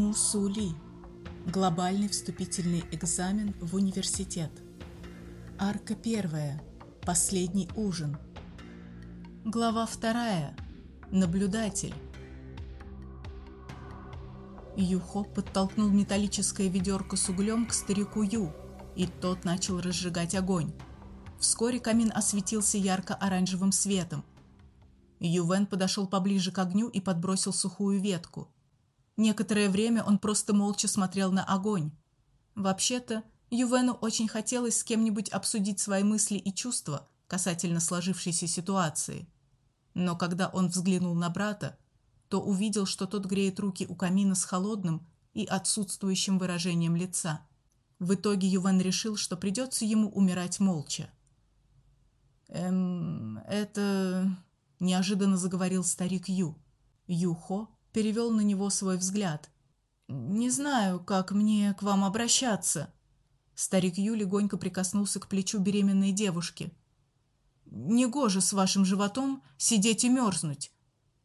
Мусули. Глобальный вступительный экзамен в университет. Арка первая. Последний ужин. Глава вторая. Наблюдатель. Юхо подтолкнул металлическое ведерко с углем к старику Ю, и тот начал разжигать огонь. Вскоре камин осветился ярко-оранжевым светом. Ювен подошел поближе к огню и подбросил сухую ветку. Некоторое время он просто молча смотрел на огонь. Вообще-то, Ювену очень хотелось с кем-нибудь обсудить свои мысли и чувства касательно сложившейся ситуации. Но когда он взглянул на брата, то увидел, что тот греет руки у камина с холодным и отсутствующим выражением лица. В итоге Ювен решил, что придется ему умирать молча. Эм, это неожиданно заговорил старик Ю. Юхо перевел на него свой взгляд. Не знаю, как мне к вам обращаться. Старик Ю легонько прикоснулся к плечу беременной девушки. Негоже с вашим животом сидеть и мерзнуть.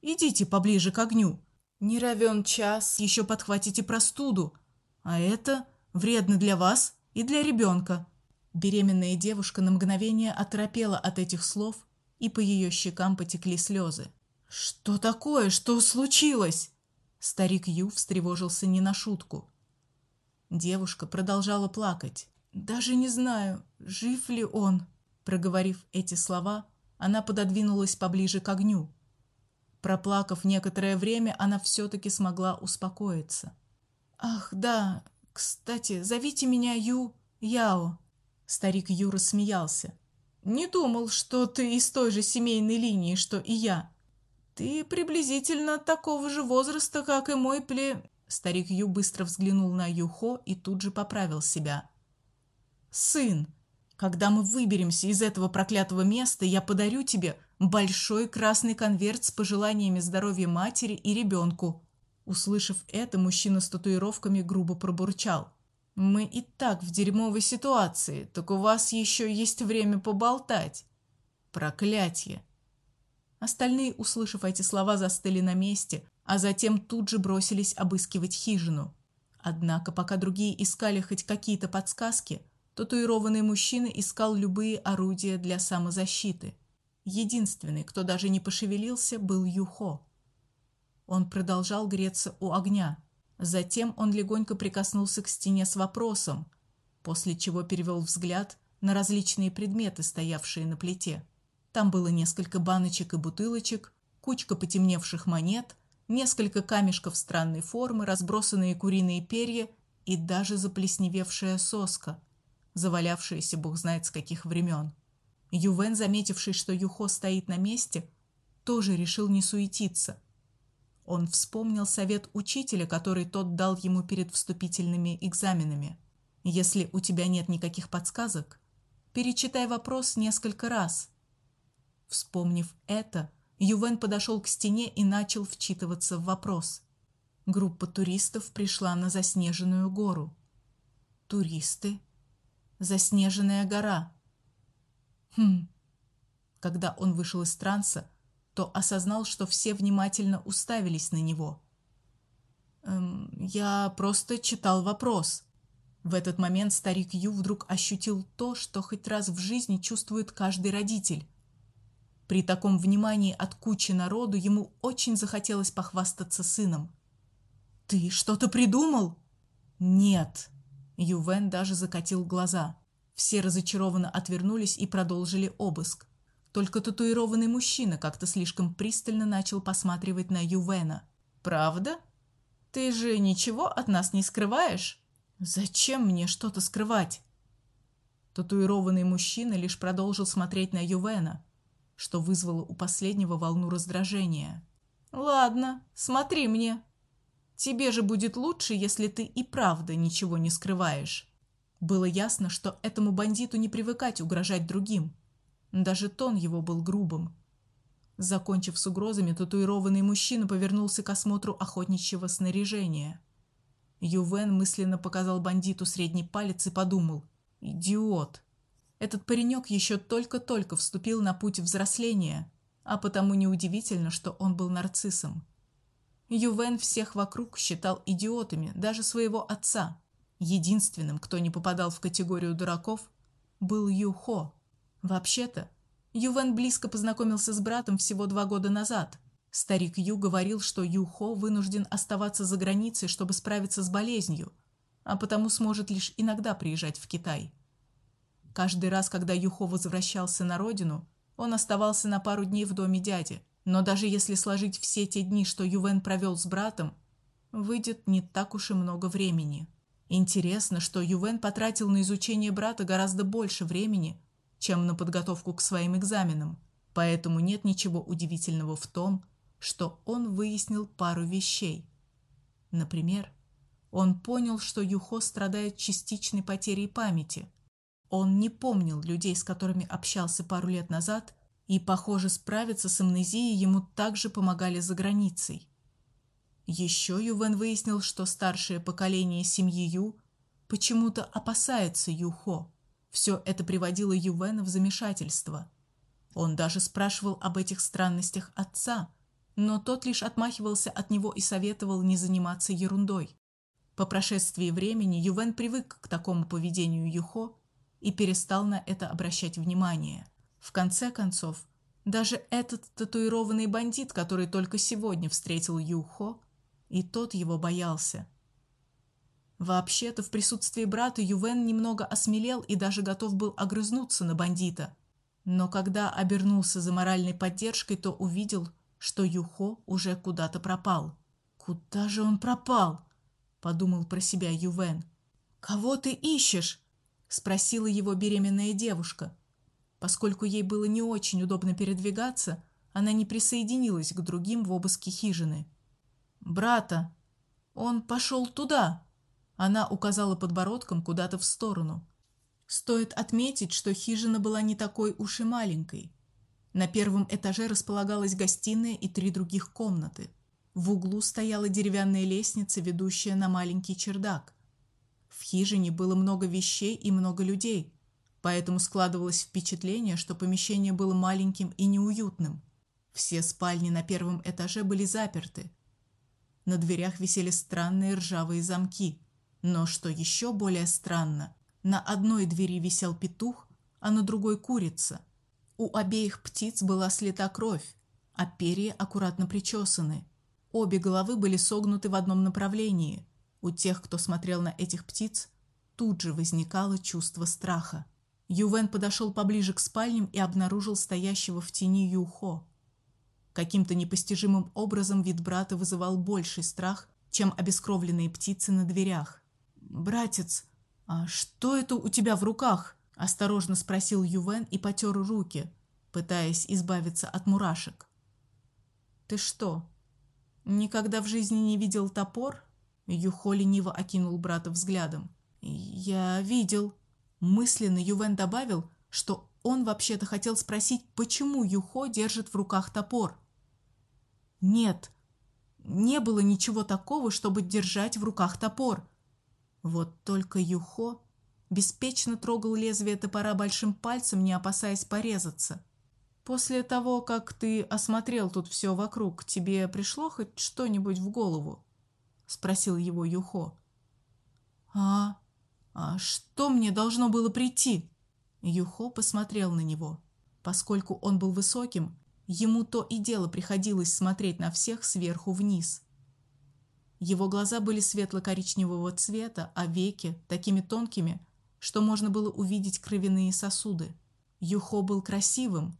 Идите поближе к огню. Не равен час, еще подхватите простуду, а это вредно для вас и для ребенка. Беременная девушка на мгновение оторопела от этих слов, и по ее щекам потекли слезы. Что такое? Что случилось? Старик Ю встревожился не на шутку. Девушка продолжала плакать. Даже не знаю, жив ли он. Проговорив эти слова, она пододвинулась поближе к огню. Проплакав некоторое время, она все таки смогла успокоиться. Ах, да, кстати, зовите меня Ю Яо. Старик Ю рассмеялся. Не думал, что ты из той же семейной линии, что и я. Ты приблизительно такого же возраста, как и мой пле Старик Ю быстро взглянул на Юхо и тут же поправил себя. Сын, когда мы выберемся из этого проклятого места, я подарю тебе большой красный конверт с пожеланиями здоровья матери и ребенку». Услышав это, мужчина с татуировками грубо пробурчал: "Мы и так в дерьмовой ситуации, так у вас еще есть время поболтать. Проклятье!" Остальные, услышав эти слова, застыли на месте, а затем тут же бросились обыскивать хижину. Однако, пока другие искали хоть какие-то подсказки, татуированный мужчина искал любые орудия для самозащиты. Единственный, кто даже не пошевелился, был Юхо. Он продолжал греться у огня. Затем он легонько прикоснулся к стене с вопросом, после чего перевел взгляд на различные предметы, стоявшие на плите. Там было несколько баночек и бутылочек, кучка потемневших монет, несколько камешков странной формы, разбросанные куриные перья и даже заплесневевшая соска, завалявшаяся бог знает с каких времен. Ювен, заметивший, что Юхо стоит на месте, тоже решил не суетиться. Он вспомнил совет учителя, который тот дал ему перед вступительными экзаменами. Если у тебя нет никаких подсказок, перечитай вопрос несколько раз. Вспомнив это, Ювен подошел к стене и начал вчитываться в вопрос. Группа туристов пришла на заснеженную гору. Туристы? Заснеженная гора. Хм. Когда он вышел из транса, то осознал, что все внимательно уставились на него. Эм, я просто читал вопрос. В этот момент старик Ю вдруг ощутил то, что хоть раз в жизни чувствует каждый родитель. При таком внимании от кучи народу ему очень захотелось похвастаться сыном. Ты что-то придумал? Нет. Ювен даже закатил глаза. Все разочарованно отвернулись и продолжили обыск. Только татуированный мужчина как-то слишком пристально начал посматривать на Ювена. Правда? Ты же ничего от нас не скрываешь? Зачем мне что-то скрывать? Татуированный мужчина лишь продолжил смотреть на Ювена, что вызвало у последнего волну раздражения. Ладно, смотри мне. Тебе же будет лучше, если ты и правда ничего не скрываешь. Было ясно, что этому бандиту не привыкать угрожать другим. Даже тон его был грубым. Закончив с угрозами, татуированный мужчина повернулся к осмотру охотничьего снаряжения. Ювен мысленно показал бандиту средний палец и подумал: идиот. Этот паренек еще только-только вступил на путь взросления, а потому неудивительно, что он был нарциссом. Ювен всех вокруг считал идиотами, даже своего отца. Единственным, кто не попадал в категорию дураков, был Юхо. Вообще-то, Ювен близко познакомился с братом всего два года назад. Старик Ю говорил, что Юхо вынужден оставаться за границей, чтобы справиться с болезнью, а потому сможет лишь иногда приезжать в Китай. Каждый раз, когда Юхо возвращался на родину, он оставался на пару дней в доме дяди. Но даже если сложить все те дни, что Ювен провел с братом, выйдет не так уж и много времени. Интересно, что Ювен потратил на изучение брата гораздо больше времени, чем на подготовку к своим экзаменам. Поэтому нет ничего удивительного в том, что он выяснил пару вещей. Например, он понял, что Юхо страдает частичной потерей памяти. Он не помнил людей, с которыми общался пару лет назад, и, похоже, справиться с амнезией ему также помогали за границей. Еще Ювен выяснил, что старшее поколение семьи Ю почему-то опасается Юхо. Все это приводило Ювена в замешательство. Он даже спрашивал об этих странностях отца, но тот лишь отмахивался от него и советовал не заниматься ерундой. По прошествии времени Ювен привык к такому поведению Юхо и перестал на это обращать внимание. В конце концов, даже этот татуированный бандит, который только сегодня встретил Юхо, и тот его боялся. Вообще-то в присутствии брата Ювен немного осмелел и даже готов был огрызнуться на бандита. Но когда обернулся за моральной поддержкой, то увидел, что Юхо уже куда-то пропал. Куда же он пропал? подумал про себя Ювен. Кого ты ищешь? Спросила его беременная девушка. Поскольку ей было не очень удобно передвигаться, она не присоединилась к другим в обыске хижины брата. Он пошел туда. Она указала подбородком куда-то в сторону. Стоит отметить, что хижина была не такой уж и маленькой. На первом этаже располагалась гостиная и три других комнаты. В углу стояла деревянная лестница, ведущая на маленький чердак. В хижине было много вещей и много людей, поэтому складывалось впечатление, что помещение было маленьким и неуютным. Все спальни на первом этаже были заперты, на дверях висели странные ржавые замки. Но что еще более странно, на одной двери висел петух, а на другой курица. У обеих птиц была слита кровь, а перья аккуратно причесаны. Обе головы были согнуты в одном направлении. У тех, кто смотрел на этих птиц, тут же возникало чувство страха. Ювен подошел поближе к спальням и обнаружил стоящего в тени Юхо. Каким-то непостижимым образом вид брата вызывал больший страх, чем обескровленные птицы на дверях. Братец, а что это у тебя в руках? осторожно спросил Ювен и потер руки, пытаясь избавиться от мурашек. Ты что, никогда в жизни не видел топор? Юхо лениво окинул брата взглядом. Я видел. Мысленно Ювен добавил, что он вообще-то хотел спросить, почему Юхо держит в руках топор. Нет, не было ничего такого, чтобы держать в руках топор. Вот только Юхо беспечно трогал лезвие топора большим пальцем, не опасаясь порезаться. После того, как ты осмотрел тут все вокруг, тебе пришло хоть что-нибудь в голову? Спросил его Юхо. А, а что мне должно было прийти? Юхо посмотрел на него. Поскольку он был высоким, Ему то и дело приходилось смотреть на всех сверху вниз. Его глаза были светло-коричневого цвета, а веки такими тонкими, что можно было увидеть кровяные сосуды. Юхо был красивым,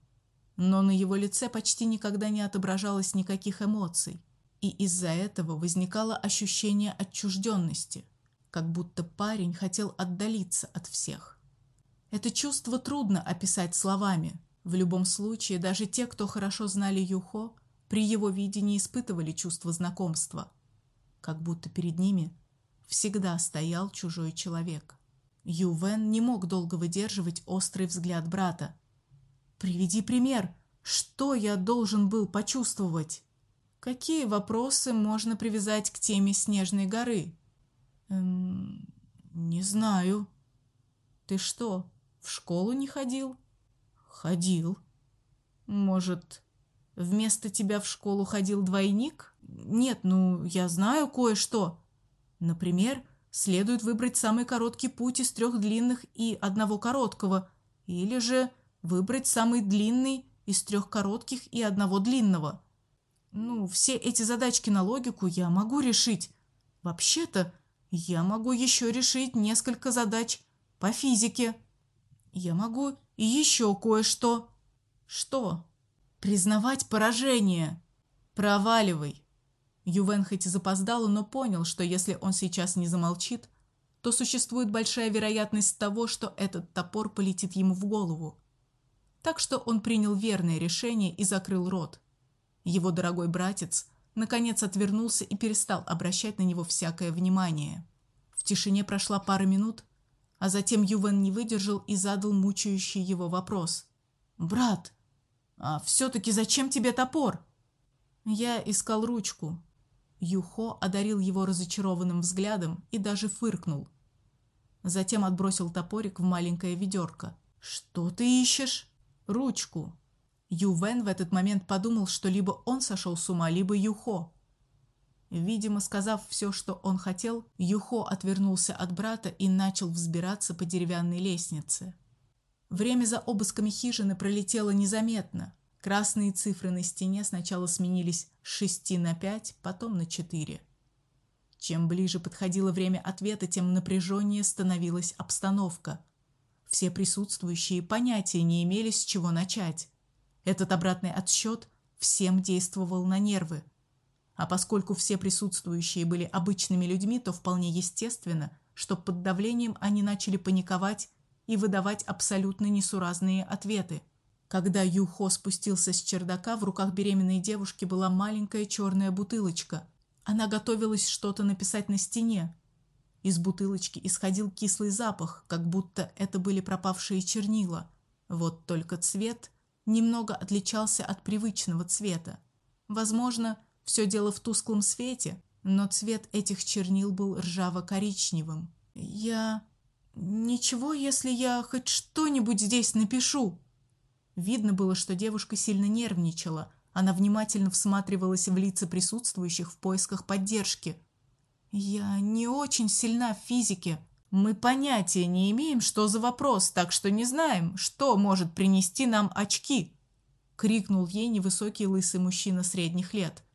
но на его лице почти никогда не отображалось никаких эмоций, и из-за этого возникало ощущение отчужденности, как будто парень хотел отдалиться от всех. Это чувство трудно описать словами, в любом случае, даже те, кто хорошо знали Юхо, при его виде не испытывали чувства знакомства, как будто перед ними всегда стоял чужой человек. Ювен не мог долго выдерживать острый взгляд брата. Приведи пример. Что я должен был почувствовать? Какие вопросы можно привязать к теме Снежной горы? Эм, не знаю. Ты что, в школу не ходил? Ходил. Может, вместо тебя в школу ходил двойник? Нет, ну, я знаю кое-что. Например, следует выбрать самый короткий путь из трех длинных и одного короткого, или же выбрать самый длинный из трех коротких и одного длинного. Ну, все эти задачки на логику я могу решить. Вообще-то, я могу еще решить несколько задач по физике. Я могу и еще кое-что. Что? Признавать поражение. Проваливай. Ювен хоть и запоздал, но понял, что если он сейчас не замолчит, то существует большая вероятность того, что этот топор полетит ему в голову. Так что он принял верное решение и закрыл рот. Его дорогой братец наконец отвернулся и перестал обращать на него всякое внимание. В тишине прошла пара минут, а затем Ювен не выдержал и задал мучающий его вопрос. «Брат, а все-таки зачем тебе топор?» «Я искал ручку». Юхо одарил его разочарованным взглядом и даже фыркнул. Затем отбросил топорик в маленькое ведерко. «Что ты ищешь?» «Ручку». Ювен в этот момент подумал, что либо он сошел с ума, либо Юхо. Видимо, сказав все, что он хотел, Юхо отвернулся от брата и начал взбираться по деревянной лестнице. Время за обысками хижины пролетело незаметно. Красные цифры на стене сначала сменились с шести на пять, потом на четыре. Чем ближе подходило время ответа, тем напряженнее становилась обстановка. Все присутствующие понятия не имели, с чего начать. Этот обратный отсчет всем действовал на нервы. А поскольку все присутствующие были обычными людьми, то вполне естественно, что под давлением они начали паниковать и выдавать абсолютно несуразные ответы. Когда Юхо спустился с чердака, в руках беременной девушки была маленькая черная бутылочка. Она готовилась что-то написать на стене. Из бутылочки исходил кислый запах, как будто это были пропавшие чернила. Вот только цвет немного отличался от привычного цвета. Возможно, все дело в тусклом свете, но цвет этих чернил был ржаво-коричневым. Я... Ничего, если я хоть что-нибудь здесь напишу. Видно было, что девушка сильно нервничала. Она внимательно всматривалась в лица присутствующих в поисках поддержки. Я не очень сильна в физике. Мы понятия не имеем, что за вопрос, так что не знаем, что может принести нам очки, крикнул ей невысокий лысый мужчина средних лет.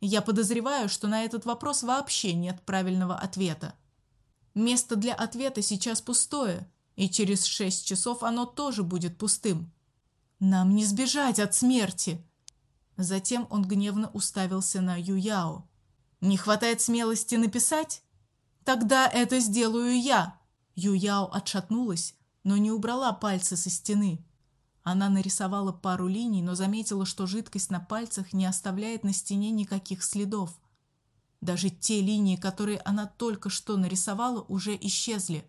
Я подозреваю, что на этот вопрос вообще нет правильного ответа. Место для ответа сейчас пустое, и через шесть часов оно тоже будет пустым. Нам не сбежать от смерти. Затем он гневно уставился на Юяо. Не хватает смелости написать? Тогда это сделаю я. Юяо отшатнулась, но не убрала пальцы со стены. Она нарисовала пару линий, но заметила, что жидкость на пальцах не оставляет на стене никаких следов. Даже те линии, которые она только что нарисовала, уже исчезли.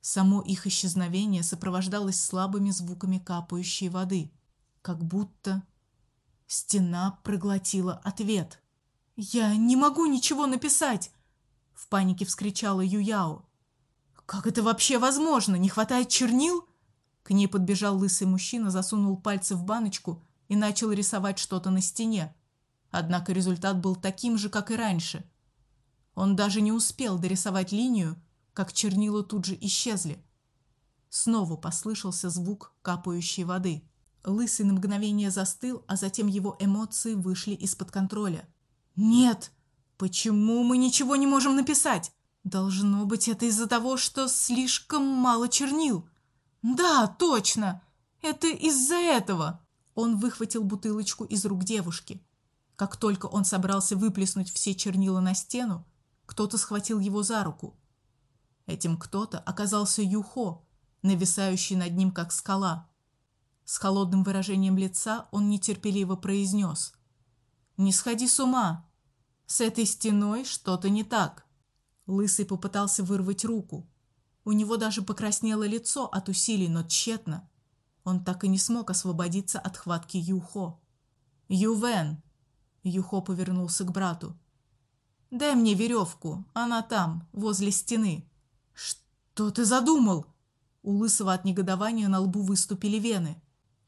Само их исчезновение сопровождалось слабыми звуками капающей воды, как будто стена проглотила ответ. Я не могу ничего написать, в панике вскричала Юяо. Как это вообще возможно? Не хватает чернил? К ней подбежал лысый мужчина, засунул пальцы в баночку и начал рисовать что-то на стене. Однако результат был таким же, как и раньше. Он даже не успел дорисовать линию, как чернила тут же исчезли. Снова послышался звук капающей воды. Лысый на мгновение застыл, а затем его эмоции вышли из-под контроля. Нет. Почему мы ничего не можем написать? Должно быть, это из-за того, что слишком мало чернил. Да, точно. Это из-за этого. Он выхватил бутылочку из рук девушки. Как только он собрался выплеснуть все чернила на стену, кто-то схватил его за руку. Этим кто-то оказался Юхо, нависающий над ним как скала. С холодным выражением лица он нетерпеливо произнес. «Не сходи с ума! С этой стеной что-то не так!» Лысый попытался вырвать руку, у него даже покраснело лицо от усилий, но тщетно. Он так и не смог освободиться от хватки Юхо. Ювен. Юхо повернулся к брату. Дай мне веревку, она там, возле стены. Что ты задумал? У лысого от негодования на лбу выступили вены.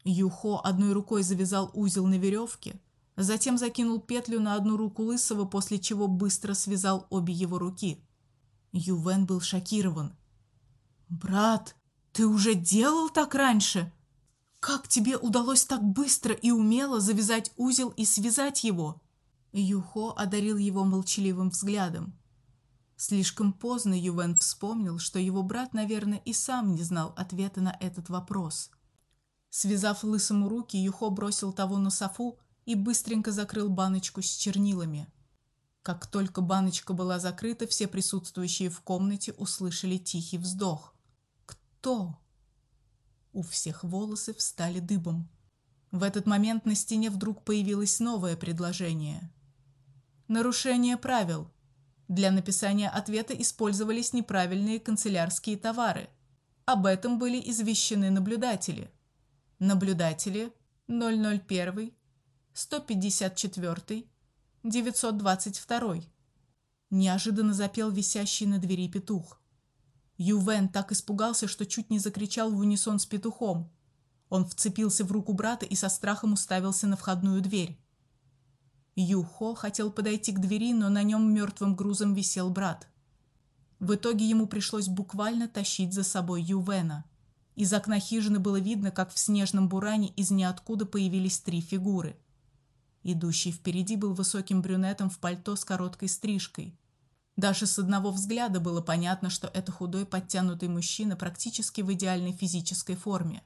Юхо одной рукой завязал узел на веревке, Затем закинул петлю на одну руку Лысого, после чего быстро связал обе его руки. Ювен был шокирован. «Брат, ты уже делал так раньше? Как тебе удалось так быстро и умело завязать узел и связать его?» Юхо одарил его молчаливым взглядом. Слишком поздно Ювен вспомнил, что его брат, наверное, и сам не знал ответа на этот вопрос. Связав лысому руки, Юхо бросил того на софу и быстренько закрыл баночку с чернилами. Как только баночка была закрыта, все присутствующие в комнате услышали тихий вздох. Кто? У всех волосы встали дыбом. В этот момент на стене вдруг появилось новое предложение. Нарушение правил. Для написания ответа использовались неправильные канцелярские товары. Об этом были извещены наблюдатели. Наблюдатели 001, 154, 922. Неожиданно запел висящий на двери петух. Ювен так испугался, что чуть не закричал в унисон с петухом. Он вцепился в руку брата и со страхом уставился на входную дверь. Юхо хотел подойти к двери, но на нем мертвым грузом висел брат. В итоге ему пришлось буквально тащить за собой Ювена. Из окна хижины было видно, как в снежном буране из ниоткуда появились три фигуры. Идущий впереди был высоким брюнетом в пальто с короткой стрижкой. Даже с одного взгляда было понятно, что это худой подтянутый мужчина практически в идеальной физической форме.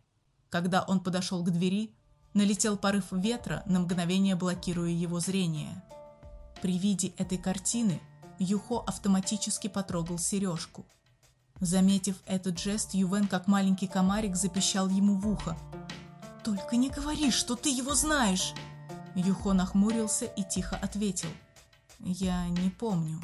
Когда он подошел к двери, Налетел порыв ветра, на мгновение блокируя его зрение. При виде этой картины Юхо автоматически потрогал сережку. Заметив этот жест, Ювен, как маленький комарик, запищал ему в ухо. «Только не говори, что ты его знаешь!» Юхо нахмурился и тихо ответил. «Я не помню».